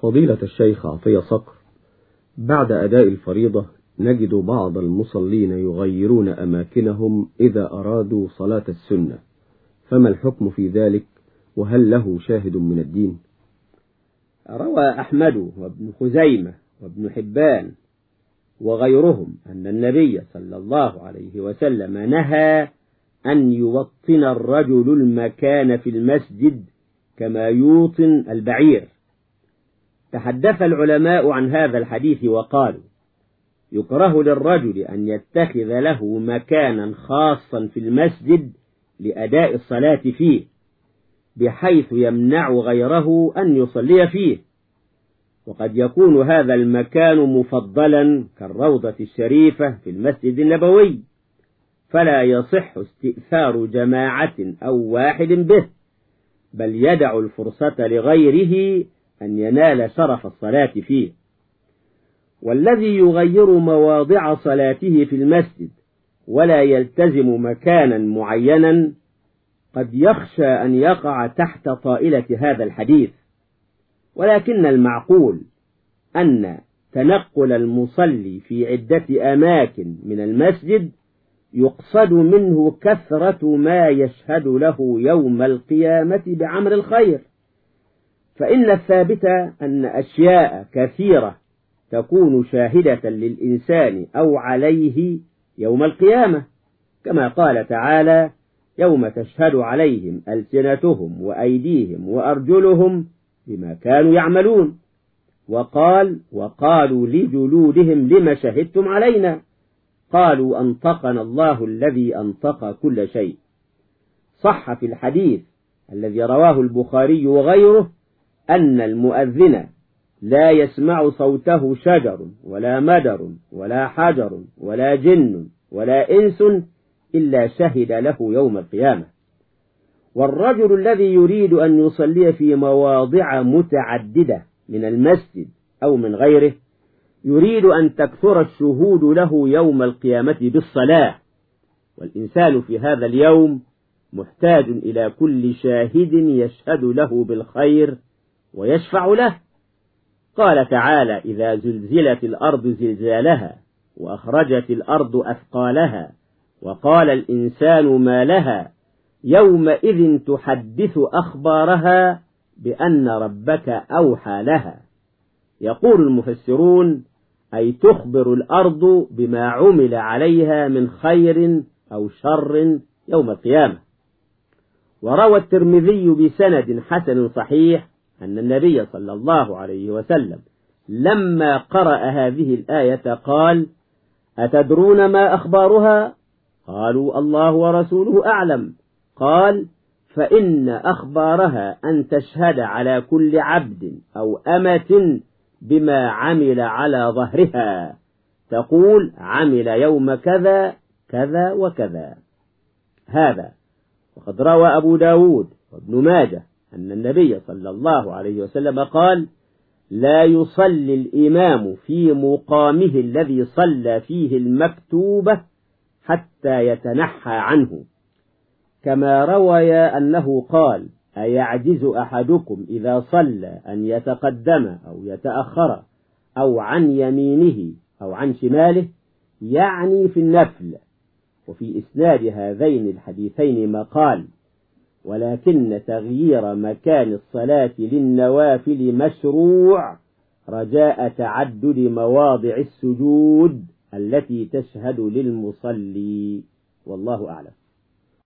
فضيلة الشيخ عطية صقر بعد أداء الفريضة نجد بعض المصلين يغيرون أماكنهم إذا أرادوا صلاة السنة فما الحكم في ذلك؟ وهل له شاهد من الدين؟ روى أحمد وابن خزيمة وابن حبان وغيرهم أن النبي صلى الله عليه وسلم نهى أن يوطن الرجل المكان في المسجد كما يوطن البعير. تحدث العلماء عن هذا الحديث وقالوا يكره للرجل أن يتخذ له مكانا خاصا في المسجد لأداء الصلاة فيه بحيث يمنع غيره أن يصلي فيه. وقد يكون هذا المكان مفضلا كالروضة الشريفة في المسجد النبوي فلا يصح استئثار جماعة أو واحد به بل يدع الفرصة لغيره أن ينال شرف الصلاة فيه. والذي يغير مواضع صلاته في المسجد ولا يلتزم مكانا معينا قد يخشى أن يقع تحت طائلة هذا الحديث. ولكن المعقول أن تنقل المصلي في عدة أماكن من المسجد يقصد منه كثرة ما يشهد له يوم القيامة بعمل الخير. فإن الثابت أن أشياء كثيرة تكون شاهدة للإنسان أو عليه يوم القيامة كما قال تعالى يوم تشهد عليهم ألسنتهم وأيديهم وأرجلهم بما كانوا يعملون. وقال وقالوا لجلودهم لما شهدتم علينا؟ قالوا أنطقنا الله الذي أنطق كل شيء. صح في الحديث الذي رواه البخاري وغيره أن المؤذن لا يسمع صوته شجر ولا مدر ولا حجر ولا جن ولا إنس إلا شهد له يوم القيامة. والرجل الذي يريد أن يصلي في مواضع متعددة من المسجد أو من غيره يريد أن تكثر الشهود له يوم القيامة بالصلاة. والإنسان في هذا اليوم محتاج إلى كل شاهد يشهد له بالخير ويشفع له. قال تعالى إذا زلزلت الأرض زلزالها وأخرجت الأرض أثقالها وقال الإنسان ما لها يومئذ تحدث أخبارها بأن ربك أوحى لها. يقول المفسرون أي تخبر الأرض بما عمل عليها من خير أو شر يوم القيامة. وروى الترمذي بسند حسن صحيح أن النبي صلى الله عليه وسلم لما قرأ هذه الآية قال أتدرون ما أخبارها؟ قالوا الله ورسوله أعلم. قال فإن أخبارها أن تشهد على كل عبد أو أمة بما عمل على ظهرها. تقول عمل يوم كذا كذا وكذا. هذا. وقد روى أبو داود وابن ماجه أن النبي صلى الله عليه وسلم قال لا يصلي الإمام في مقامه الذي صلى فيه المكتوبة حتى يتنحى عنه. كما روي أنه قال أيعجز أحدكم إذا صلى أن يتقدم أو يتأخر أو عن يمينه أو عن شماله يعني في النفل. وفي إسناد هذين الحديثين مقال ولكن تغيير مكان الصلاة للنوافل مشروع رجاء تعدد مواضع السجود التي تشهد للمصلي. والله أعلم.